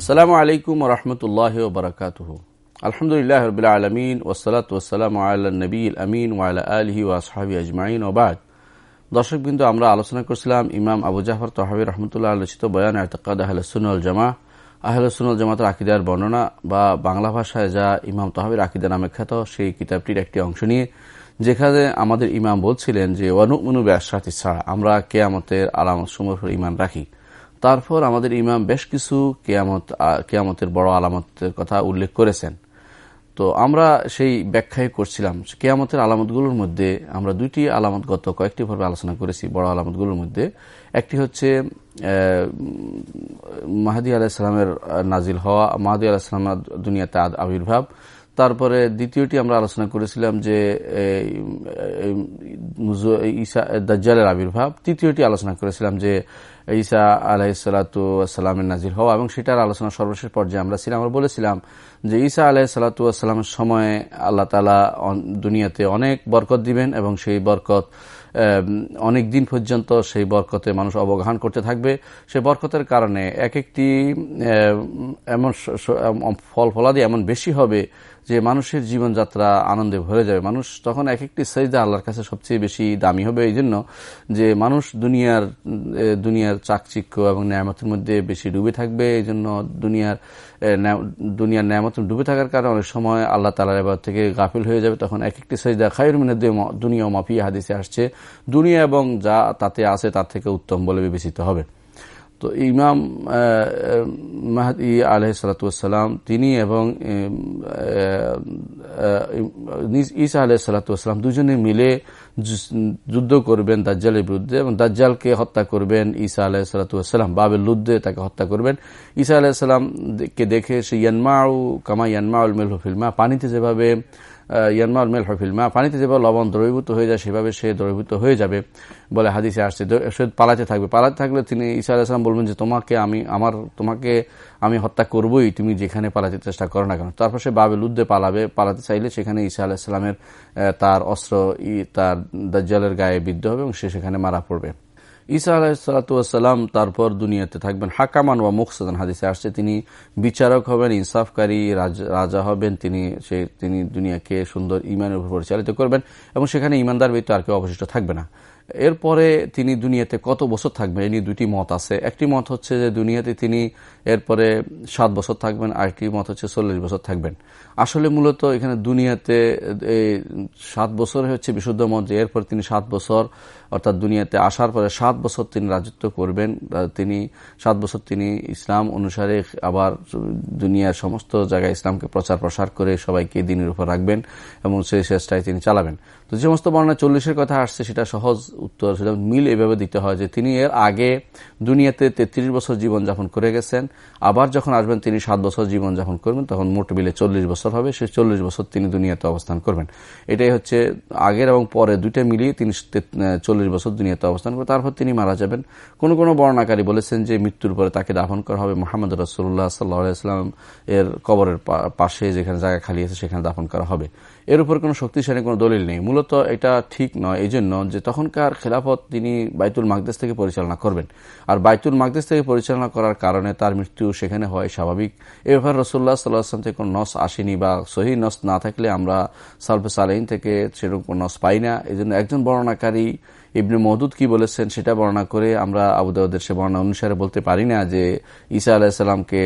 আসসালামু আলাইকুম রহমতুল্লাহ বরকাত আলহামদুলিল্লাহ রবিল আলমিন ওসলাত ওসালাম নবী আমিন ওয়ালা আলহি ওয়াসহাবি আজমাইন ওবাদ দর্শক বিন্দু, আমরা আলোচনা করছিলাম ইমাম আবু জাফর তহাবি রহমতুল্লাহ আলোচিত বয়ান আহতাকাদ আহলসুল জামা আহলসুল জামাতের আকিদার বর্ণনা বা বাংলা ভাষায় যা ইমাম তহাবির আকিদা নামে খ্যাত, সেই কিতাবটির একটি অংশ নিয়ে, যেখানে আমাদের ইমাম বলছিলেন যে অনু ব্যাসাতি ছাড়া আমরা কেয়ামতের আলামত সমূহ ইমান রাখি। তারপর আমাদের ইমাম বেশ কিছু কেয়ামত কেয়ামতের বড় আলামতের কথা উল্লেখ করেছেন। তো আমরা সেই ব্যাখ্যাই করছিলাম। কেয়ামতের আলামতগুলোর মধ্যে আমরা দুইটি আলামত গত কয়েকটি ভাবে আলোচনা করেছি বড় আলামতগুলোর মধ্যে। একটি হচ্ছে মাহাদি আলাহিসামের নাজিল হওয়া, মাহাদি আলাহিসামের দুনিয়াতে আবির্ভাব। তারপরে দ্বিতীয়টি আমরা আলোচনা করেছিলাম যে ঈসা দাজ্জালের আবির্ভাব। তৃতীয়টি আলোচনা করেছিলাম যে, ঈসা আলাহিসাল্লামের নাজির হওয়া এবং সেটার আলোচনা সর্বশেষ পর্যায়ে আমরা ছিলাম। আমরা বলেছিলাম যে, ঈসা আলাহিসাল্লামের সময়ে আল্লাহ তালা দুনিয়াতে অনেক বরকত দিবেন এবং সেই বরকত অনেক দিন পর্যন্ত সেই বরকতে মানুষ অবগাহন করতে থাকবে। সেই বরকতের কারণে এক একটি এমন ফল ফলাদি এমন বেশি হবে যে মানুষের জীবনযাত্রা আনন্দে ভরে যাবে। মানুষ তখন এক একটি সৈদা আল্লাহর কাছে সবচেয়ে বেশি দামি হবে। এই জন্য যে মানুষ দুনিয়ার দুনিয়ার চাকচিক্য এবং ন্যায়ামতের মধ্যে বেশি ডুবে থাকবে। এই জন্য দুনিয়ার দুনিয়ার ন্যায়ামত ডুবে থাকার কারণে অনেক সময় আল্লাহ তালার এবার থেকে গাফিল হয়ে যাবে। তখন এক একটি সৈদা খায়ুর মিনের দুনিয়া মাফিয়া হাদিসে আসছে। দুনিয়া এবং যা তাতে আছে তার থেকে উত্তম বলে বিবেচিত হবে। তো ইমাম মাহাদি আলহ সালাতাম তিনি এবং ঈসা আলহ সালাতাম দুজনে মিলে যুদ্ধ করবেন দাজ্জালের বিরুদ্ধে এবং দাজ্জালকে হত্যা করবেন ঈসা আলাহ সালাতাম বাবের লুদ্ধে তাকে হত্যা করবেন। ঈসা আলাহিসাল্লামকে দেখে সে ইয়ানমাউ, কামা ইয়ানমাউল মেল ফিল্মা পানিতে যেভাবে ইয়ানমাল মেল হফিলমা পানিতে যেভাবে লবণ দ্রবীভূত হয়ে যায়, সেভাবে সে দ্রবীভূত হয়ে যাবে বলে হাদিসে আসছে। সে পালাতে থাকবে। পালাতে থাকলে তিনি ঈসা আলাইসলাম বলবেন যে, তোমাকে আমি, আমার, তোমাকে আমি হত্যা করবই। তুমি যেখানে পালাতে চেষ্টা করো না কেন? তারপর সে বাবেল উদ্দে পালাবে। পালাতে চাইলে সেখানে ঈসা আলাহিসাল্লামের তার অস্ত্র তার দাজ্জালের গায়ে বিদ্ধ হবে এবং সে সেখানে মারা পড়বে। ঈসা আলাহিসাল্লাম তারপর দুনিয়াতে থাকবেন। হাকামান ওয়া মুখসাদান, হাদিসে আসছে তিনি বিচারক হবেন, ইনসাফকারী রাজা হবেন, তিনি সে, তিনি দুনিয়াকে সুন্দর ইমানের উপর পরিচালিত করবেন এবং সেখানে ইমানদার ব্যক্তি আর কেউ অবশিষ্ট থাকবে না। এরপরে তিনি দুনিয়াতে কত বছর থাকবেন, এই নিয়ে দুটি মত আছে। একটি মত হচ্ছে যে দুনিয়াতে তিনি এরপরে সাত বছর থাকবেন, আরেকটি মত হচ্ছে চল্লিশ বছর থাকবেন। আসলে মূলত এখানে দুনিয়াতে এই সাত বছর হচ্ছে বিশুদ্ধ মত যে এরপর তিনি সাত বছর অর্থাৎ দুনিয়াতে আসার পরে সাত বছর তিনি রাজত্ব করবেন তিনি, সাত বছর তিনি ইসলাম অনুসারে আবার দুনিয়ার সমস্ত জায়গায় ইসলামকে প্রচার প্রসার করে সবাইকে দিনের উপর রাখবেন এবং সেই চেষ্টায় তিনি চালাবেন। তো যে সমস্ত বর্ণনা চল্লিশের কথা আসছে, সেটা সহজ উত্তর, সেটা মিল এভাবে দিতে হয় যে তিনি এর আগে দুনিয়াতে তেত্রিশ বছর জীবন যাপন করে গেছেন, আবার যখন আসবেন তিনি সাত বছর জীবন যাপন করবেন, তখন মোট বিলে চল্লিশ বছর হবে, সেই চল্লিশ বছর তিনি দুনিয়াতে অবস্থান করবেন। এটাই হচ্ছে আগের এবং পরে দুইটা মিলিয়ে তিনি চল্লিশ বছর দুনিয়াতে অবস্থান করে, তারপর তিনি মারা যাবেন। কোন কোন বর্ণাকারী বলেছেন যে মৃত্যুর পরে তাকে দাফন করা হবে মোহাম্মদ রসুল্লাহ সাল্লাহ ইসলাম এর কবরের পাশে যেখানে জায়গা খালি আছে, সেখানে দাফন করা হবে। এর উপর কোনো শক্তিশালী কোনো দলিল নেই। মূলত এটা ঠিক নয়। এই জন্য যে তখনকার খেলাফত তিনি বাইতুল মাকদেশ থেকে পরিচালনা করবেন। আর বাইতুল মাকদেশ থেকে পরিচালনা করার কারণে তার মৃত্যু সেখানে হয় স্বাভাবিক। এ ব্যাপারে রসুল্লাহ সাল্লাহাম থেকে কোনো নস আসেনি বা সহি নস না থাকলে আমরা সালফে সালাইন থেকে সেরকম কোনো নস পাই না। এই জন্য একজন বর্ণনাকারী ইবনে মহদুদ কি বলেছেন সেটা বর্ণনা করে আমরা আবুদাউদের সে বর্ণনা অনুসারে বলতে পারি না যে ঈসা আলাহিসাল্লামকে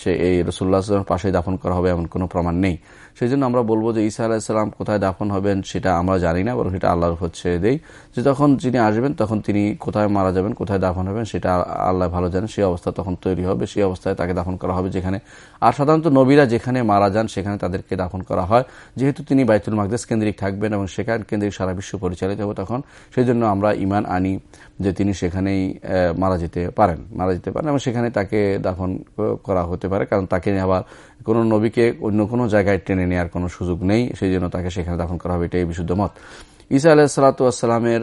সে এই রসুল্লাহ পাশে দাফন করা হবে এমন কোনো প্রমাণ নেই। সেই জন্য আমরা বলব যে ঈসা আলাহিসাল্লাম কোথায় দাফন হবেন সেটা আমরা জানি না, বরং সেটা আল্লাহর হচ্ছে দেই। যে তখন যিনি আসবেন, তখন তিনি কোথায় মারা যাবেন, কোথায় দাফন হবেন, সেটা আল্লাহ ভালো জানেন। সেই অবস্থা তখন তৈরি হবে। সেই অবস্থায় তাকে দাফন করা হবে যেখানে। আর সাধারণত নবীরা যেখানে মারা যান, সেখানে তাদেরকে দাফন করা হয়। যেহেতু তিনি বাইতুল মাকদেশ কেন্দ্রিক থাকবেন এবং সেখান কেন্দ্রিক সারা বিশ্ব পরিচালিত হবে তখন সেই জন্য আমরা ইমান আনি যে তিনি সেখানেই মারা যেতে পারেন, মারা যেতে পারেন এবং সেখানে তাকে দাফন করা হতে পারে। কারণ তাকে আবার কোনো নবীকে অন্য কোনো জায়গায় টেনে নেওয়ার কোনো সুযোগ নেই, সেই জন্য তাকে সেখানে দাফন করা হবে, এটাই বিশুদ্ধ মত। ঈসা আলাহিসাল্লাতামের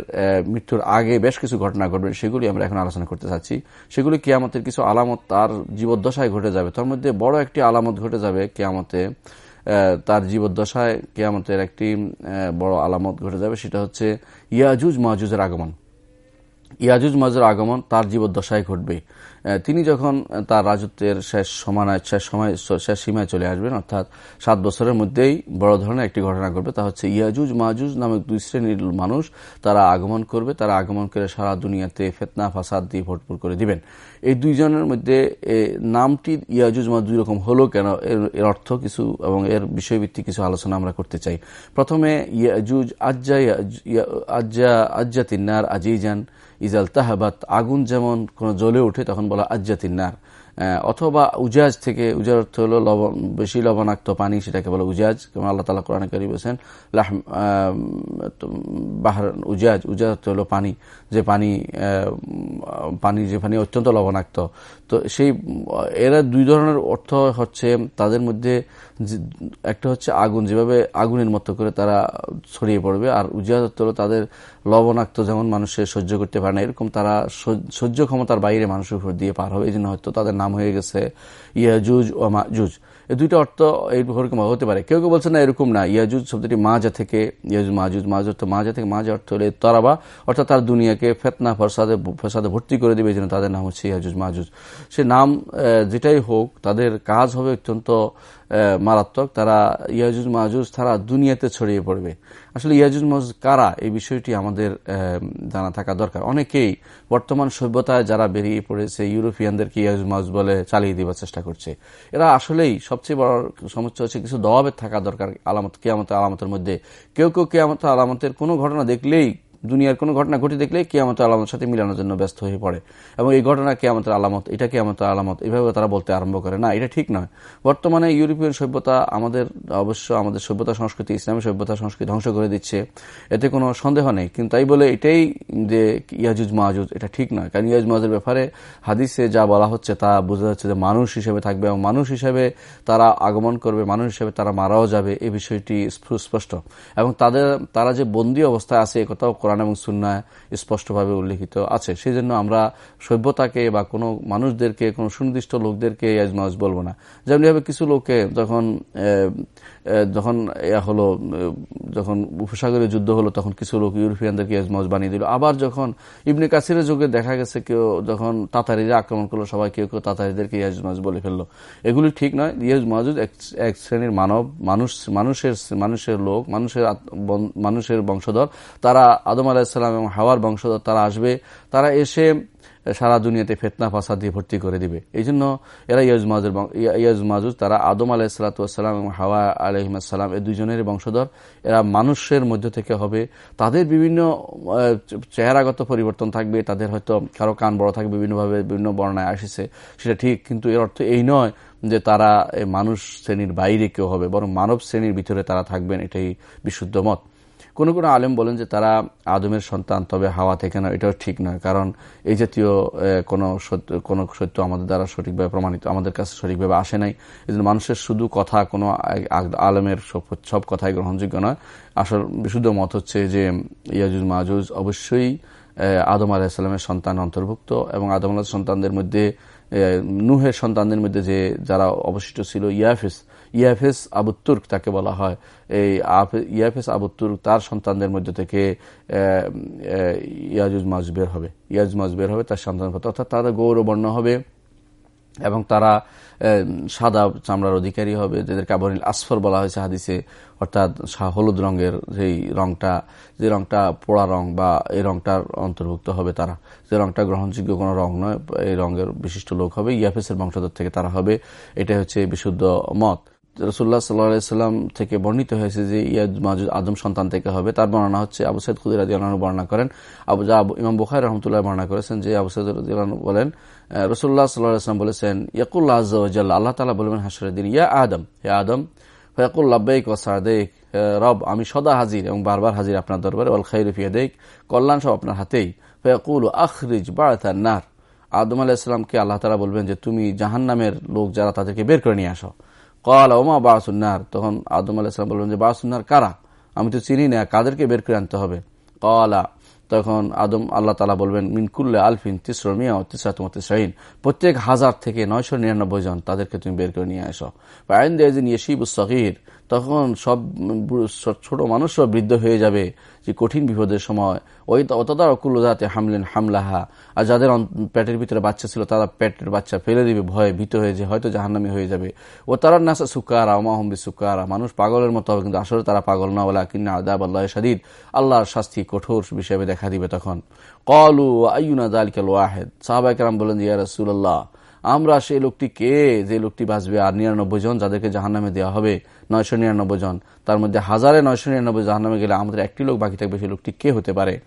মৃত্যুর আগে বেশ কিছু ঘটনা ঘটবে, সেগুলি আমরা এখন আলোচনা করতে চাচ্ছি। সেগুলি কেয়ামতের কিছু আলামত তার জীবদ্দশায় ঘটে যাবে। তার মধ্যে বড় একটি আলামত ঘটে যাবে কেয়ামতে তার জীবদ্দশায় কেয়ামতের একটি বড় আলামত ঘটে যাবে, সেটা হচ্ছে ইয়াজুজ মাহজুজের আগমন। ইয়াজুজ মাজুর আগমন তার জীবদ্দশায় ঘটবে তিনি যখন তার রাজত্বের শেষ সমানায় শেষ সময় শেষ সীমায় চলে আসবেন, অর্থাৎ সাত বছরের মধ্যেই বড় ধরনের একটি ঘটনা ঘটবে, তা হচ্ছে ইয়াজুজ মাজুজ নামক দুই শ্রেণির মানুষ, তারা আগমন করবে। তারা আগমন করে সারা দুনিয়াতে ফেতনা, ফাসাদ দিয়ে ভরপুর করে দিবেন। এই দুইজনের মধ্যে নামটি ইয়াজুজ মাজুজ রকম হলো কেন? এর অর্থ কিছু এবং এর বিষয়ভিত্তিক কিছু আলোচনা আমরা করতে চাই। প্রথমে ইয়াজুজ আজ্জা আজ্জা আজ্জা তিন্নার আজিজান ইজাল তাহাবাত, আগুন যেমন কোন জ্বলে ওঠে তখন বলা আজ্জাতিন্নার অথবা উজাজ থেকে, উজার অর্থ হল লবণ, বেশি লবণাক্ত পানি, সেটাকে বলে উজাজ কেমন আল্লাহ তালা কোরআন করি বলছেন বাহার, উজাজ উজাজ অর্থ হল পানি, যে পানি পানি, যে পানি অত্যন্ত লবণাক্ত। তো সেই, এরা দুই ধরনের অর্থ হচ্ছে তাদের মধ্যে একটা হচ্ছে আগুন, যেভাবে আগুনের মতো করে তারা ছড়িয়ে পড়বে, আর অর্থ তাদের লবণাক্ত যেমন মানুষের সহ্য করতে পারে না, এরকম তারা সহ্য ক্ষমতার বাইরে মানুষের উপর দিয়ে পার হবে, এই জন্য হয়তো তাদের নাম হয়ে গেছে ইয়াজুজ ও মাজুজ। এই দুইটা অর্থ এইরকম হতে পারে। কেউ কেউ বলছে না, এরকম না, ইয়াজুজ শব্দটি মাজা থেকে, ইয়াজুজ মাজুজ, মাজ অর্থ মাজা থেকে, মাজা অর্থ হলে তরাবা, অর্থাৎ তার দুনিয়াকে ফেতনা ফসাদে ফসাদে ভর্তি করে দেবে, এই জন্য তাদের নাম হচ্ছে ইয়াজুজ মাজুজ। সে নাম যেটাই হোক, তাদের কাজ হবে অত্যন্ত মারাত্মক। তারা ইয়াজুজ মাহুজ তারা দুনিয়াতে ছড়িয়ে পড়বে। আসলে ইয়াজুজ মাহুজ কারা? এই বিষয়টি আমাদের জানা থাকা দরকার। অনেকেই বর্তমান সভ্যতায় যারা বেরিয়ে পড়েছে, ইউরোপিয়ানদেরকে ইয়াজুজ মাহুজ বলে চালিয়ে দেওয়ার চেষ্টা করছে। এরা আসলেই সবচেয়ে বড় সমস্যা হচ্ছে কিছু দবাবের থাকা দরকার আলামত কেয়ামত আলামতের মধ্যে। কেউ কেউ কেয়ামত আলামতের কোনো ঘটনা দেখলেই দুনিয়ার কোনো ঘটনা ঘটে দেখলে কেয়ামতের আলামত সাথে মিলানোর জন্য ব্যস্ত হয়ে পড়ে। এবং এই ঘটনা কেয়ামতের আলামত, এটা কেয়ামতের আলামত, এভাবে তারা বলতে আরম্ভ করে। না, এটা ঠিক নয়। বর্তমানে ইউরোপিয়ান সভ্যতা আমাদের, অবশ্য আমাদের সভ্যতা সংস্কৃতি, ইসলামী সভ্যতা সংস্কৃতি ধ্বংস করে দিচ্ছে। এতে কোনো সন্দেহ নেই। কিন্তু তাই বলে এটাই যে ইয়াজুজ মাহাজুজ এটা ঠিক নয়। কারণ ইয়াজ মাহাজের ব্যাপারে হাদিসে যা বলা হচ্ছে তা বোঝা যাচ্ছে যে মানুষ হিসেবে থাকবে এবং মানুষ হিসেবে তারা আগমন করবে, মানুষ হিসেবে তারা মারাও যাবে। এই বিষয়টি স্পষ্ট। এবং তাদের, তারা যে বন্দী অবস্থায় আছে একথাও কোরআন এবং সুন্নায় স্পষ্টভাবে উল্লেখিত আছে। সেই জন্য আমরা সভ্যতাকে বা কোনো মানুষদেরকে, কোনো সুনির্দিষ্ট লোকদেরকে ইয়াজমাজ বলব না। যেমনিভাবে কিছু লোককে যখন যখন হলো যখন উপসাগরীয় যুদ্ধ হলো, তখন কিছু লোক ইউরোপিয়ানদেরকে ইয়াজমাজ বানিয়ে দিল। আবার যখন ইবনে কাসিরের যুগে দেখা গেছে কেউ যখন তাতারিরা আক্রমণ করল, সবাই কেউ কেউ তাতারিদেরকে ইয়াজমাজ বলে ফেলল। এগুলি ঠিক নয়। ইয়াজ মাহুদ এক শ্রেণির মানব, মানুষ, মানুষের মানুষের লোক, মানুষের মানুষের বংশধর, তারা আদম আলাহিসাল্লাম এবং হাওয়ার বংশধর তারা আসবে, তারা এসে সারা দুনিয়াতে ফেতনা, ফাসাদ দিয়ে ভর্তি করে দিবে। এই জন্য এরা ইয়াজমাজুর ইয়াজমাজুজ তারা আদম আলাহিসাল্লাম এবং হাওয়া আলহিমাসাল্লাম এই দুজনের বংশধর। এরা মানুষের মধ্য থেকে হবে। তাদের বিভিন্ন চেহারাগত পরিবর্তন থাকবে, তাদের হয়তো কারও কান বড় থাকবে, বিভিন্নভাবে বিভিন্ন বর্ণায় আসেছে, সেটা ঠিক, কিন্তু এর অর্থ এই নয় যে তারা মানুষ শ্রেণির বাইরে কেউ হবে, বরং মানব শ্রেণির ভিতরে তারা থাকবেন, এটাই বিশুদ্ধ মত। কোনো কোনো আলেম বলেন যে তারা আদমের সন্তান, তবে হাওয়া থেকে না, এটাও ঠিক নয়। কারণ এই জাতীয় কোনো কোনো সত্য আমাদের দ্বারা সঠিকভাবে প্রমাণিত, আমাদের কাছে সঠিকভাবে আসে নাই। এই মানুষের শুধু কথা কোনো আলেমের সব কথাই গ্রহণযোগ্য নয়। আসল বিশুদ্ধ মত হচ্ছে যে ইয়াজুজ মাহুজ অবশ্যই আদম আলাহিসাল্লামের সন্তান অন্তর্ভুক্ত এবং আদম আলাহ সন্তানদের মধ্যে নুহের সন্তানদের মধ্যে যে যারা অবশিষ্ট ছিল, ইয়াফিস ইয়াফেস আবুত্তুর্ক তাকে বলা হয়। এই ইয়াফেস আবুত্তুর্ক তার সন্তানদের মধ্যে থেকে ইয়াজুজ মাজ বের হবে। ইয়াজ মাজ বের হবে তার সন্তান অর্থাৎ তাদের গৌরবর্ণ হবে এবং তারা সাদা চামড়ার অধিকারী হবে। যাদেরকে আবরণীল আসফর বলা হয়েছে হাদিসে, অর্থাৎ হলুদ রঙের যেই রংটা, যে রংটা পোড়া রং বা এই রংটার অন্তর্ভুক্ত হবে তারা। যে রংটা গ্রহণযোগ্য কোনো রং নয়, এই রঙের বিশিষ্ট লোক হবে। ইয়াফেসের বংশধর থেকে তারা হবে। এটা হচ্ছে বিশুদ্ধ মত। রসুল্লাহ সাল্লাহাম থেকে বর্ণিত হয়েছে যে ইয়াদ মাজুদ আদম সন্তান থেকে হবে। তার বর্ণনা হচ্ছে আবু সৈদ খুদির আদিয়ালু বর্ণনা করেন। আবু যা ইমাম বুখাই রহমতুল্লাহ বর্ণনা করেছেন যে আবু সৈদ বলেন রসুল্লাহ সাল্লাহাম বলেছেন, ইয়াকুল্লাহ আজ্লা আল্লাহ তালা বলবেন হাসরের দিন। ইয়া আদম, হে আদম সাদেক রব, আমি সদা হাজির এবং বারবার হাজির আপনার দরবারে। ওয়াল খাই দেখ কল্যাণ সব আপনার হাতেই। ফয়াকুল, আখরিজ বাড়াতার নার। আদম আলাহিসামকে আল্লাহ তালা বলবেন যে, তুমি জাহান নামের লোক যারা তাদেরকে বের করে নিয়ে আসো। কল ওমা বাসুন্নার তখন আদম আলাহিসাম বলবেন যে বাসুন্নার কারা? আমি তো চিনি না, কাদেরকে বের করে আনতে হবে? কলা তখন আদম আল্লাহ তালা বলবেন মিনকুল্লা আলফিন তিসর মিয়া তিসাতমতে শাহিন প্রত্যেক হাজার থেকে নয়শো নিরানব্বই জন তাদেরকে তুমি বের করে নিয়ে আসো। আইন দেয়াজিন ইয়েশিবু সহির তখন সব ছোট মানুষও বৃদ্ধ হয়ে যাবে যে কঠিন বিপদের সময়। ওই অতদার অকুলজাতে হামলেন হামলাহা। আর যাদের পেটের ভিতরে বাচ্চা ছিল, তারা পেটের বাচ্চা ফেলে দিবে, ভয়ে ভীত হয়ে যে হয়তো জাহান্নামি হয়ে যাবে। ও তারা নাসা সুকারা ওমাহম্বি সুকারা মানুষ পাগলের মতো হবে, কিন্তু আসলে তারা পাগল না। বলা কিনা আদাব আল্লাহ সাদিদ আল্লাহর শাস্তি কঠোর হিসেবে দেখা দিবে তখন। কলু আইনা দালিকাল ওয়াহেদ সাহাবাইকার বলেন ইয়া রসুল্লাহ আমরা সেই লোকটি কে? যে লোকটি বাঁচবে? আর নিরানব্বই জন যাদেরকে জাহান্নামে দেওয়া হবে, নয়শো নিরানব্বই জন। তার মধ্যে হাজারে নয়শো নিরানব্বই জাহান্নামে গেলে আমাদের একটি লোক বাকি থাকবে, সেই লোকটি কে হতে পারে?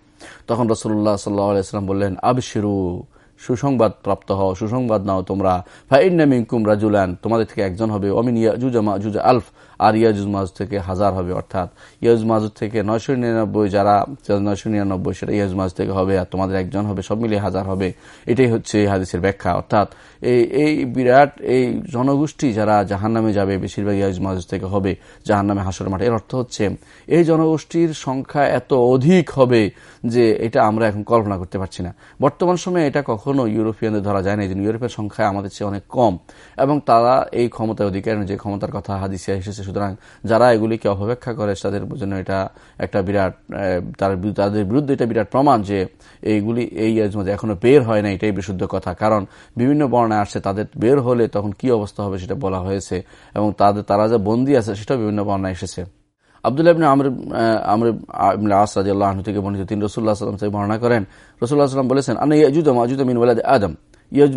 তখন রসুল্লাহ সাল্লাহাম বললেন, আবশিরু, সুসংবাদ প্রাপ্ত হও, সুসংবাদ নাও তোমরা। ফাইনামিং কুমরা জুলান তোমাদের থেকে একজন হবে। অমিন জুজা আলফ। আর ইয়াজুজ মাজুদ থেকে হাজার হবে, অর্থাৎ ইয়াজুজ মাজুদ থেকে নয়শো নিরানব্বই, যারা নয়শো নিরানব্বই, সেটা ইয়াজুজ মাজুদ থেকে হবে আর তোমাদের একজন হবে, সব মিলিয়ে হাজার হবে। এটাই হচ্ছে হাদিসের ব্যাখ্যা। অর্থাৎ এই এই বিরাট, এই জনগোষ্ঠী যারা জাহান নামে যাবে, বেশিরভাগ ইয়াজুজ মাজুদ থেকে হবে জাহান নামে হাসর মাঠে। এর অর্থ হচ্ছে, এই জনগোষ্ঠীর সংখ্যা এত অধিক হবে যে এটা আমরা এখন কল্পনা করতে পারছি না। বর্তমান সময়ে এটা কখনো ইউরোপিয়ানদের ধরা যায় না, এই জন্য ইউরোপের সংখ্যা আমাদের চেয়ে অনেক কম। এবং তারা এই ক্ষমতার অধিকার, যে ক্ষমতার কথা হাদিসে এসেছে সুতরাং যারা এগুলিকে অপব্যাখ্যা করে, তাদের জন্য এটা একটা বিরাট তার তাদের বিরুদ্ধে এটা বিরাট প্রমাণ যে এইগুলি, এই মধ্যে এখনও বের হয় না এটাই বিশুদ্ধ কথা। কারণ বিভিন্ন বর্ণায় আসছে, তাদের বের হলে তখন কি অবস্থা হবে সেটা বলা হয়েছে এবং তাদের, তারা যে বন্দী আছে সেটাও বিভিন্ন বর্ণায় এসেছে। আবদুল্লাহ আমর আমর থেকে বর্ণিত তিনি রসুল্লাহ সাল্লাম থেকে বর্ণনা করেন। রসুল্লাহ সাল্লাম বলেছেন আনা মিন আদম। ইয়াজ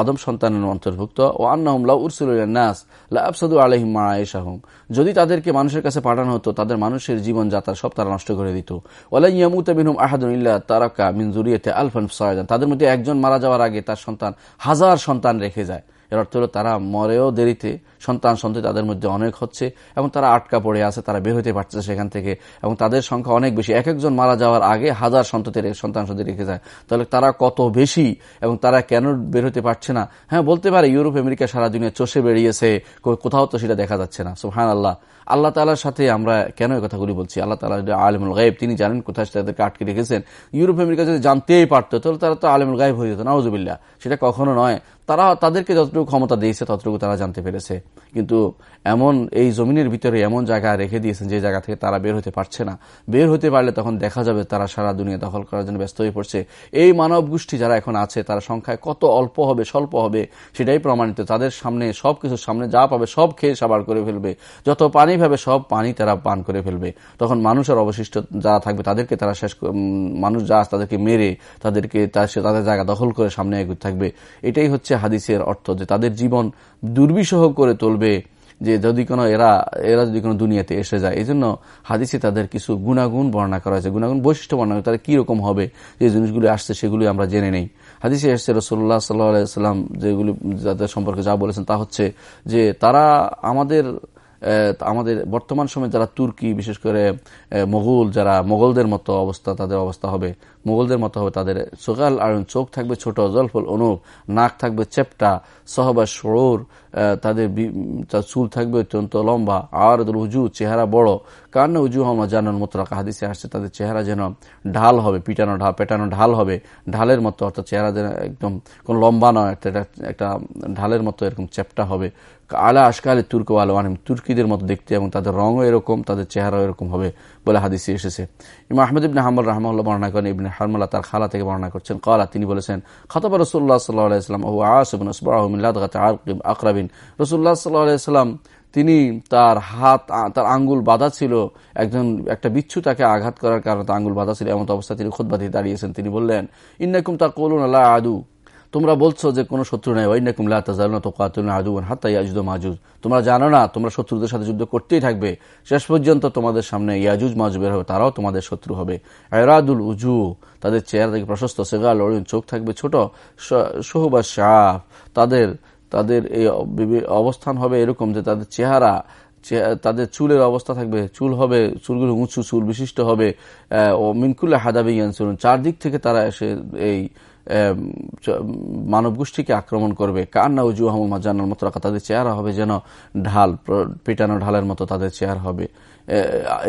আদম সন্তানের অন্তর্ভুক্ত, ও নাস, লা আফসাদু আলহিম মা আয়েশাহুম যদি তাদেরকে মানুষের কাছে পাঠানো হতো, তাদের মানুষের জীবন যাত্রা সব তারা নষ্ট করে দিত। ওয়ালা আহাদুল্লাহ তারাকা মিন জুরিয়াতে আলফান সায়দান তাদের মধ্যে একজন মারা যাওয়ার আগে তার সন্তান হাজার সন্তান রেখে যায়। এর অর্থ হল তারা মরেও দেরিতে সন্তান সন্ততি তাদের মধ্যে অনেক হচ্ছে এবং তারা আটকা পড়ে আছে, তারা বের হতে পারছে সেখান থেকে এবং তাদের সংখ্যা অনেক বেশি। এক একজন মারা যাওয়ার আগে হাজার সন্ততির সন্তান সন্ততি রেখে যায়। তাহলে তারা কত বেশি এবং তারা কেন বের হতে পারছে না? হ্যাঁ বলতে পারে ইউরোপ, আমেরিকা সারা দুনিয়া চষে বেরিয়েছে কোথাও তো সেটা দেখা যাচ্ছে না। সুহান আল্লাহ আল্লাহ তালার সাথে আমরা কেন এই কথাগুলি বলছি? আল্লাহ তালা আলমুল গায়েব, তিনি জানেন কোথায় তাদেরকে আটকে রেখেছেন। ইউরোপ, আমেরিকা যদি জানতেই পারতো, তাহলে তারা তো আলমুল গায়েব হয়ে যেত নওয়াজুবিল্লা সেটা কখনো নয়। তারা তাদেরকে যতটুকু ক্ষমতা দিয়েছে, ততটুকু তারা জানতে পেরেছে। কিন্তু এমন এই জমিনের ভিতরে এমন জায়গা রেখে দিয়েছেন যে জায়গা থেকে তারা বের হতে পারছে না। বের হতে পারলে তখন দেখা যাবে তারা সারা দুনিয়া দখল করার জন্য ব্যস্ত হয়ে পড়ছে। এই মানব গোষ্ঠী যারা এখন আছে, তারা সংখ্যায় কত অল্প হবে, স্বল্প হবে, সেটাই প্রমাণিত। তাদের সামনে সব কিছুর সামনে যা পাবে সব খেয়ে সাবার করে ফেলবে। যত পানি ভাবে সব পানি তারা পান করে ফেলবে। তখন মানুষের অবশিষ্ট যারা থাকবে, তাদেরকে তারা শেষ মানুষ যা তাদেরকে মেরে, তাদেরকে তাদের জায়গা দখল করে সামনে এগুতে থাকবে। এটাই হচ্ছে হাদিসের অর্থ যে তাদের জীবন দুর্বিষহ করে তুলবে যে যদি কোনো এরা এরা যদি কোনো দুনিয়াতে এসে যায় এই জন্য হাদিসে তাদের কিছু গুণাগুণ বর্ণনা করা হয়েছে। গুণাগুণ বৈশিষ্ট্য বর্ণনা তারা কীরকম হবে? যে জিনিসগুলি আসছে সেগুলি আমরা জেনে নেই। হাদিসে এসছে রসোল্লা সাল্লাহাম যেগুলি যাদের সম্পর্কে যা বলেছেন তা হচ্ছে যে তারা আমাদের আমাদের বর্তমান সময়ে যারা তুর্কি, বিশেষ করে মোগল, যারা মোগলদের মতো অবস্থা, তাদের অবস্থা হবে। মোগলদের মতো হবে তাদের সোকাল আর চোখ থাকবে ছোট, জলফল অনুপ নাক থাকবে চেপটা, সহবা, সরোর তাদের চুল থাকবে অত্যন্ত লম্বা আর উজু, চেহারা বড়। কারণ উজু হমা জানান মোতরাকা হাদিসে আসছে, তাদের চেহারা যেন ঢাল হবে, পিটানো ঢাল, পেটানো ঢাল হবে। ঢালের মতো, অর্থাৎ চেহারা যেন একদম কোন লম্বা নয়, একটা একটা ঢালের মতো এরকম চেপটা হবে। আলা আশকালে তুর্ক আলওয়ানিম তুর্কিদের মতো দেখতে এবং তাদের রঙও এরকম, তাদের চেহারাও এরকম হবে বলে হাদিসে এসেছে। ইমা আহমেদ ইবনে হামল রহমাল্লাহ বর্ণনা করেন, ইবনে হারমাল্লাহ তার খালা থেকে বর্ণনা করছেন। কলা তিনি বলেছেন, খতবা রসুল্লাহ সাল্লাহ আলাইসলাম ও আসবিন আকরাবিন। রসুল্লাহ সাল্লাহ আলাইসলাম তিনি তার হাত তার আঙ্গুল বাধা ছিল, একজন, একটা বিচ্ছু তাকে আঘাত করার কারণে তার আঙ্গুল বাধা ছিল, এমন অবস্থা তিনি খুদ্বাদি দাঁড়িয়েছেন। তিনি বললেন, ইন্নাকুম তা কলুন আল্লাহ আদু। তোমরা বলছো যে কোনো শত্রু নাই। ওয়াইনাকুম লা তাজালুনা তুকাতুলুনা আদুওয়ান হাত্তা ইয়াজুদ মাজুজ। তোমরা জানো না, তোমরা শত্রুদের সাথে যুদ্ধ করতেই থাকবে। শেষ পর্যন্ত তোমাদের সামনে ইয়াজুজ মাজুজ বের হবে, তারাও তোমাদের শত্রু হবে। আয়রাদুল উজু, তাদের চেহারা থেকে প্রশস্ত, সেগাল অরিন চোখ থাকবে ছোট সহুবা শাহ। তাদের তাদের এই অবস্থান হবে এরকম যে তাদের চেহারা তাদের চুলের অবস্থা থাকবে, চুল হবে, চুলগুলো উঁচু, চুল বিশিষ্ট হবে। মিনকুল্লা হাদাবি চলুন চারদিক থেকে তারা এসে এই মানব গোষ্ঠীকে আক্রমণ করবে। কান্না উজু আহমদ মাজান্নার মতো রাখা তাদের চেহারা হবে যেন ঢাল পেটানো ঢালের মতো তাদের চেহারা হবে।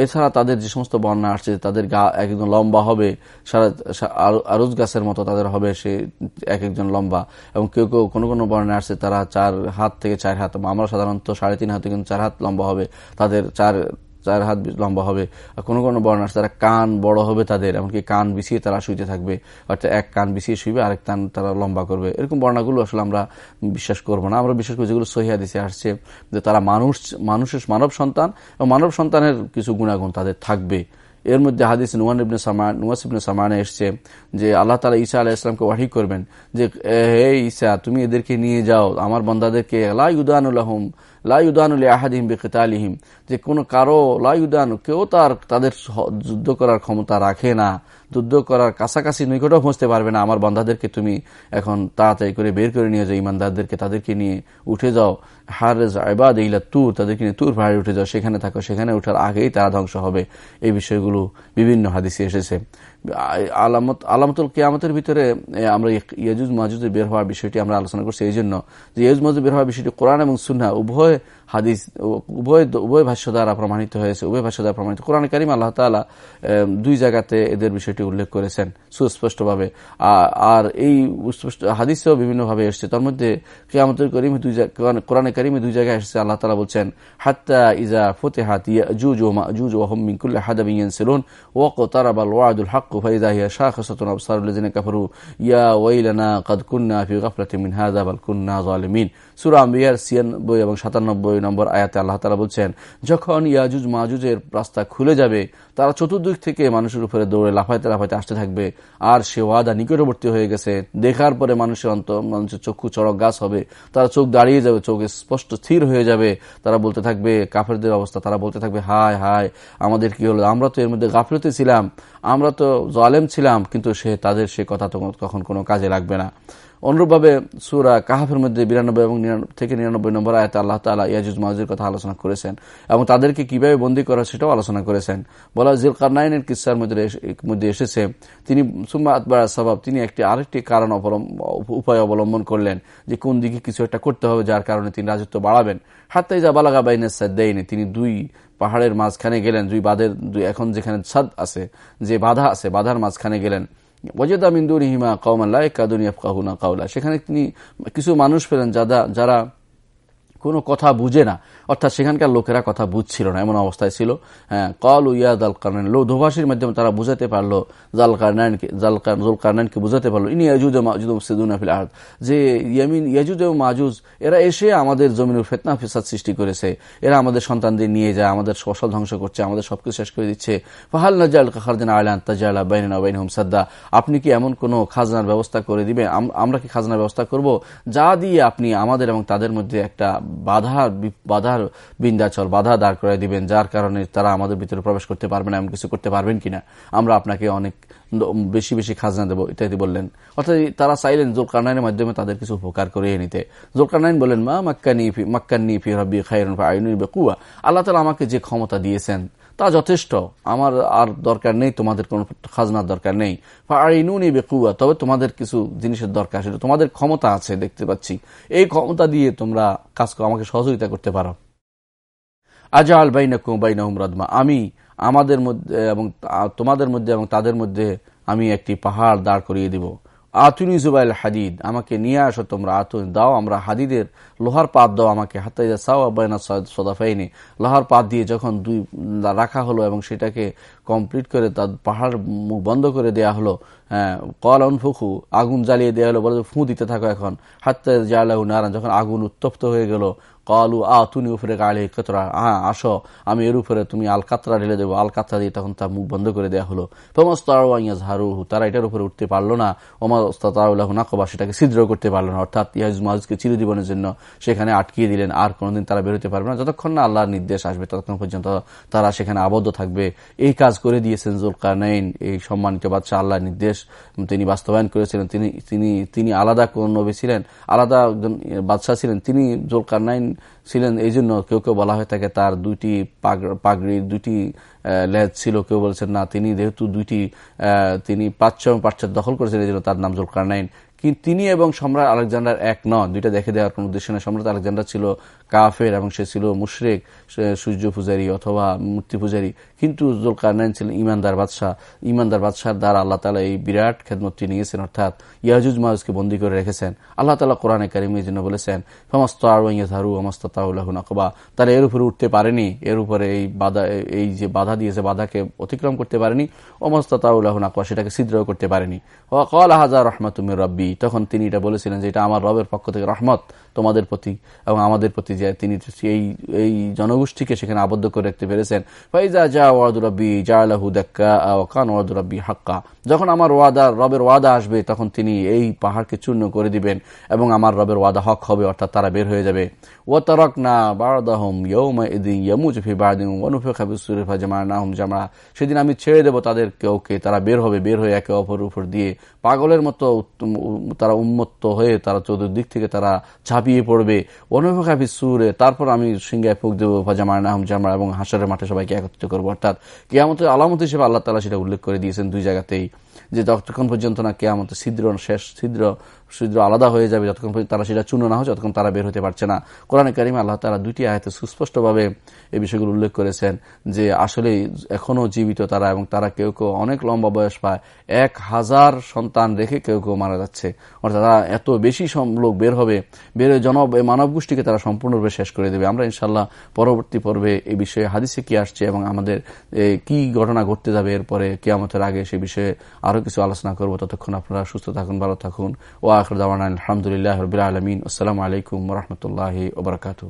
এছাড়া তাদের যে সমস্ত বর্ণা আসছে, তাদের গা এক একজন লম্বা হবে, সারা আরুজ গাছের মতো তাদের হবে, সে এক একজন লম্বা। এবং কেউ কেউ কোনো কোনো বর্ণে আসছে, তারা চার হাত থেকে চার হাত আমরা সাধারণত সাড়ে তিন হাত কিন্তু চার হাত লম্বা হবে, তাদের চার চার হাত লম্বা হবে। কোনো কোনো বর্ণ আছে তারা কান বড় হবে তাদের, এমনকি কান বিছিয়ে তারা শুইতে থাকবে। অর্থাৎ এক কান বিছিয়ে শুইবে, আরেক কান তারা লম্বা করবে। এরকম বর্ণাগুলো আসলে আমরা বিশ্বাস করব না। আমরা বিশ্বাস করি যেগুলো সহিয়া দিছে আসছে, যে তারা মানুষ, মানুষের মানব সন্তান এবং মানব সন্তানের কিছু গুণাগুণ তাদের থাকবে। এর মধ্যে হাদিস নুয়ান ইবনে সামান নুয়াস ইবনে সামানে এসছে যে আল্লাহ তালা ঈসা আলাহ ইসলামকে ওয়াহি করবেন যে হে ঈসা, তুমি এদেরকে নিয়ে যাও। আমার বন্দাদেরকে লা ইউদানুল্লাহম লাউদানুল আহাদিম বেকেতালিহিম যে কোনো কারও লাইউদান কেউ তার, তাদের যুদ্ধ করার ক্ষমতা রাখে না, যুদ্ধ করার কাছাকাছি নিকটও পৌঁছতে পারবে না। আমার বন্ধাদেরকে তুমি এখন তাড়াতাড়ি করে বের করে নিয়ে যাও, ইমানদারদেরকে তাদেরকে নিয়ে উঠে যাও। হারেজ আইবাদ ইলা তুর, তাদেরকে নিয়ে তুর পাহাড়ে উঠে যাও, সেখানে থাকো, সেখানে উঠার আগেই তারা ধ্বংস হবে। এই বিষয়গুলো বিভিন্ন হাদিসে এসেছে। আলামত, আলামতুল কেয়ামতের ভিতরে আমরা ইয়াজুজ মাজুজের বের হওয়ার বিষয়টি আমরা আলোচনা করছি। এই জন্য যে ইয়াজুজ মাজুজ বের হওয়ার বিষয়টি কোরআন এবং সুন্না উভয় হাদিস উভয় উভয় ভাষ্য দ্বারা প্রমাণিত হয়েছে, উভয় ভাষ্য দ্বারা প্রমাণিত। কোরআন করিম আল্লাহ তালা দুই জায়গাতে এদের বিষয়টি উল্লেখ করেছেন সুস্পষ্টভাবে। আর এই হাদিসেও বিভিন্নভাবে এসছে। তার মধ্যে কেয়ামতুল করিম দুই কোরআন করিমে দুই জায়গায় এসেছে। আল্লাহ তালা বলছেন, হাত্তা ইজা ফতে হাত জুজ ও জুজ ও হমিকুল্লাহ হাদাবিয়ান সেলুন ওয়াক তারাবাল ওয়াদুল হক ফাইদা হিয়া শাখাসাতুন আবসারুল লিযিনা কাফারু ইয়া ওয়াইলানা কাদ কুন্না ফি গাফলাতিন মিন হাযা বাল কুন্না জালিমিন সূরা আম্বিয়ার 96 এবং 97 নম্বর আয়াতে আল্লাহ তাআলা বলছেন, যখন ইয়াজুজ মাজুজের রাস্তা খুলে যাবে, তারা চতুর্দিক থেকে মানুষের উপরে দৌড়ে লাফাইতে লাফাইতে আসতে থাকবে। আর সে ওয়াদা নিকটবর্তী হয়ে গেছে। দেখার পরে মানুষের অন্ত, মানুষের চক্ষু চড়ক গাছ হবে। তারা চোখ দাঁড়িয়ে যাবে, চোখ স্পষ্ট স্থির হয়ে যাবে। তারা বলতে থাকবে, কাফেরদের অবস্থা, তারা বলতে থাকবে, হায় হায়, আমাদের কি হলো? আমরা তো এর মধ্যে গাফলতে ছিলাম, আমরা তো জলেম ছিলাম, কিন্তু সে, তাদের সে কথা তো কখন কোনো কাজে লাগবে না। অনুরূপভাবে সুরা কাহাফের মধ্যে বিরানব্বই এবং থেকে নিরানব্বই নম্বর আয়ত আল্লাহ তালা ইয়াজুজ মাহুজের কথা আলোচনা করেছেন এবং তাদেরকে কীভাবে বন্দী করা সেটাও আলোচনা করেছেন। বলা জিল কারনাইনের কিসার মধ্যে এসেছে। তিনি সুম্মা আতবার স্বভাব তিনি একটি আরেকটি কারণ উপায় অবলম্বন করলেন যে কোন দিকে কিছু একটা করতে হবে যার কারণে তিনি রাজত্ব বাড়াবেন। হাত্তাই যা বালাগা বাইনের দেয়নি তিনি দুই পাহাড়ের মাঝখানে গেলেন, দুই বাঁধের এখন যেখানে ছাদ আছে, যে বাধা আছে, বাধার মাঝখানে গেলেন। ওয়াজেদা মিন্দুর হিমা কৌমাল্লাহ কাদুনিয়া কাহুনা কাউলা সেখানে তিনি কিছু মানুষ পেলেন যারা যারা কোনো কথা বুঝে না। অর্থাৎ সেখানকার লোকেরা কথা বুঝছিল না, এমন অবস্থায় ছিল। হ্যাঁ কল ইয়াদ আল কারনাইন লো ধোভাষীর মাধ্যমে তারা বুঝাতে পারল জাল কারনাইনকে জাল কারনাইনকে বুঝাতে পারল, ইনি ইয়াজুদ মাজুদ সিদুনাফিল আহাদ যে ইয়ামিন ইয়াজুদ এবং মাজুজ এরা এসে আমাদের জমিনের ফেতনা, ফেসাদ সৃষ্টি করেছে। এরা আমাদের সন্তানদের নিয়ে যায়, আমাদের ফসল ধ্বংস করছে, আমাদের সবকিছু শেষ করে দিচ্ছে। ফাহাল নাজাল কাখারদিন আলান তাজালা বাইন বাইন হুম সাদ্দা। আপনি কি এমন কোনো খাজনার ব্যবস্থা করে দিবেন? আমরা কি খাজনার ব্যবস্থা করব? যা দিয়ে আপনি আমাদের এবং তাদের মধ্যে একটা বাধা, বাধার বিন্দাচল বাধা দাঁড় করে দিবেন, যার কারণে তারা আমাদের ভিতরে প্রবেশ করতে পারবেন এমন কিছু করতে পারবেন কিনা? আমরা আপনাকে অনেক বেশি বেশি খাজনা দেবো, ইত্যাদি বললেন। অর্থাৎ তারা চাইলেন জোরকারনাইনের মাধ্যমে তাদের কিছু উপকার করিয়ে নিতে। জোরকারনাইন বলেন মা মাক্কানি মাক্কানি ফি রব্বি খাই আইনুর বেকুয়া আল্লাহ তালা আমাকে যে ক্ষমতা দিয়েছেন তা যথেষ্ট। আমার আর দরকার নেই, তোমাদের কোন খাজনার দরকার নেই। আইনুনি বেকুয়া, তবে তোমাদের কিছু জিনিসের দরকার সেটা তোমাদের ক্ষমতা আছে, দেখতে পাচ্ছি। এই ক্ষমতা দিয়ে তোমরা কাজ আমাকে সহযোগিতা করতে পারো। আজাল বাইনাকুম বাইনাহুম রাদমা। আমি আমাদের মধ্যে এবং তোমাদের মধ্যে এবং তাদের মধ্যে আমি একটি পাহাড় দাঁড় করিয়ে দিব। আতুনি জুবাইল হাদিদ, আমাকে নিয়ে আসো তোমরা, আতুন, দাও, আমরা হাদিদের লোহার পাত দাও আমাকে। আব্বাইনা সদাফাইনি। লোহার পাত দিয়ে যখন দুই রাখা হলো এবং সেটাকে কমপ্লিট করে তার পাহাড় মুখ বন্ধ করে দেয়া হলো হ্যাঁ কল ফুকু আগুন জ্বালিয়ে দেওয়া হলো, বলে ফু দিতে থাকো এখন। হাত্তা জ্বালাহু নারায়ণ যখন আগুন উত্তপ্ত হয়ে গেল কলু আ তুমি উপরে গাড়ি কতরা হ্যাঁ আসো, আমি এর উপরে তুমি আল কাতরা ঢেলে দেবো। আল কাতরা দিয়ে তখন তার মুখ বন্ধ করে দেওয়া হলো। ঝাড়ুহু তারা এটার উপরে উঠতে পারল না। ওমাস্তাউল্লাহ নাকবা, সেটাকে ছিদ্র করতে পারল না। অর্থাৎ ইয়াজ মাহুজকে চিরজীবনের জন্য সেখানে আটকিয়ে দিলেন, আর কোনোদিন তারা বেরোতে পারবে না। যতক্ষণ না আল্লাহর নির্দেশ আসবে, ততক্ষণ পর্যন্ত তারা সেখানে আবদ্ধ থাকবে। এই কাজ করে দিয়েছেন জুলকারনাইন, এই সম্মানিত বাদশাহ আল্লাহর নির্দেশ তিনি বাস্তবায়ন করেছিলেন। তিনি তিনি তিনি আলাদা কোন নবী ছিলেন, আলাদা একজন বাদশাহ ছিলেন। তিনি জুলকারনাইন ছিলেন, এই জন্য কেউ কেউ বলা হয়ে থাকে তার দুইটি পাগড়ির দুইটি লেজ ছিল। কেউ বলছেন, না, তিনি যেহেতু দুইটি তিনি পাশ্চাত্য পাশ্চাত্য দখল করেছেন, এই জন্য তার নাম জুলকারনাইন। তিনি এবং সম্রাট আলেকজান্ডার এক নন। দুইটা দেখে দেওয়ার কোন উদ্দেশ্য নেই। সম্রাট আলেকজান্ডার ছিল কাফের এবং সে ছিল মুশরেক সূর্য পূজারী অথবা মূর্তি পূজারী। কিন্তু জুলকারনাইন ছিলেন ইমানদার বাদশাহ। ইমানদার বাদশাহ দ্বারা আল্লাহ তালা এই বিরাট খেদমতটি নিয়েছেন। অর্থাৎ ইয়াজুজ মাহুজকে বন্দী করে রেখেছেন। আল্লাহ তালা কোরআনে কারিমের জন্য বলেছেন সমস্ত আরু অমস্ত নকবা। তারা এর উপরে উঠতে পারেনি। এর উপরে এই বাধা, এই যে বাধা দিয়েছে, বাধাকে অতিক্রম করতে পারেনি। অমস্ত তাউল্লাহ নকবা, সেটাকে ছিদ্র করতে পারেনি। কল হাজার রহমাতুমির রব্বি। তখন তিনি এটা বলেছিলেন যে এটা আমার রবের পক্ষ থেকে রহমত তোমাদের প্রতি এবং আমাদের প্রতি যে তিনি এই এই জনগোষ্ঠীকে সেখানে আবদ্ধ করে রাখতে পেরেছেন। ফাইজা যা ওয়াদুরব্বি জাহু দেখা কান ওয়াদুরব্বি হাক্কা। যখন আমার ওয়াদা, রবের ওয়াদা আসবে তখন তিনি এই পাহাড়কে চূর্ণ করে দিবেন এবং আমার রবের ওয়াদা হক হবে, অর্থাৎ তারা বের হয়ে যাবে। ও তরক না বারদাহম ইয়ৌমা ইদিন ইয়মুজফি বারদিন অনুফেখাবিসুরে ফাজমা নাহম জামা সেদিন আমি ছেড়ে দেব তাদের কেউকে তারা বের হবে, বের হয়ে একে অপর উপর দিয়ে পাগলের মতো তারা উন্মত্ত হয়ে তারা চতুর্দিক থেকে তারা ঝাঁপিয়ে পড়বে। অনুভাবি সুরে, তারপর আমি সিঙ্গায় ফুক দেবো ফাজামা নাহম জামা এবং হাসারের মাঠে সবাইকে একত্রিত করব। অর্থাৎ কেয়ামতের আলামত হিসেবে আল্লাহ তালা সেটা উল্লেখ করে দিয়েছেন দুই জায়গাতেই, যে যতক্ষণ পর্যন্ত না কেয়ামত ছিদ্র শেষ, ছিদ্র ছিদ্র আলাদা হয়ে যাবে যতক্ষণ তারা সেটা চূর্ণ না হয়, যতক্ষণ তারা বের হতে পারছে না। কোরআন করিম আল্লাহ তারা দুটি আয়তে সুস্পষ্টভাবে এই বিষয়গুলো উল্লেখ করেছেন যে আসলে এখনও জীবিত তারা এবং তারা কেউ কেউ অনেক লম্বা বয়স পায়। এক হাজার সন্তান রেখে কেউ কেউ মারা যাচ্ছে। অর্থাৎ তারা এত বেশি লোক বের হবে, বের জনব মানব গোষ্ঠীকে তারা সম্পূর্ণরূপে শেষ করে দেবে। আমরা ইনশাল্লাহ পরবর্তী পর্বে এই বিষয়ে হাদিসে কি আসছে এবং আমাদের কি ঘটনা ঘটতে যাবে এরপরে কেয়ামতের আগে সে বিষয়ে আরও কিছু আলোচনা করব। ততক্ষণ আপনারা সুস্থ থাকুন, ভালো থাকুন। ও আখর দাওয়ান আলহামদুলিল্লাহ রবিল আলমিন আসসালামু আলাইকুম রহমতুল্লাহ ওবরাকাতু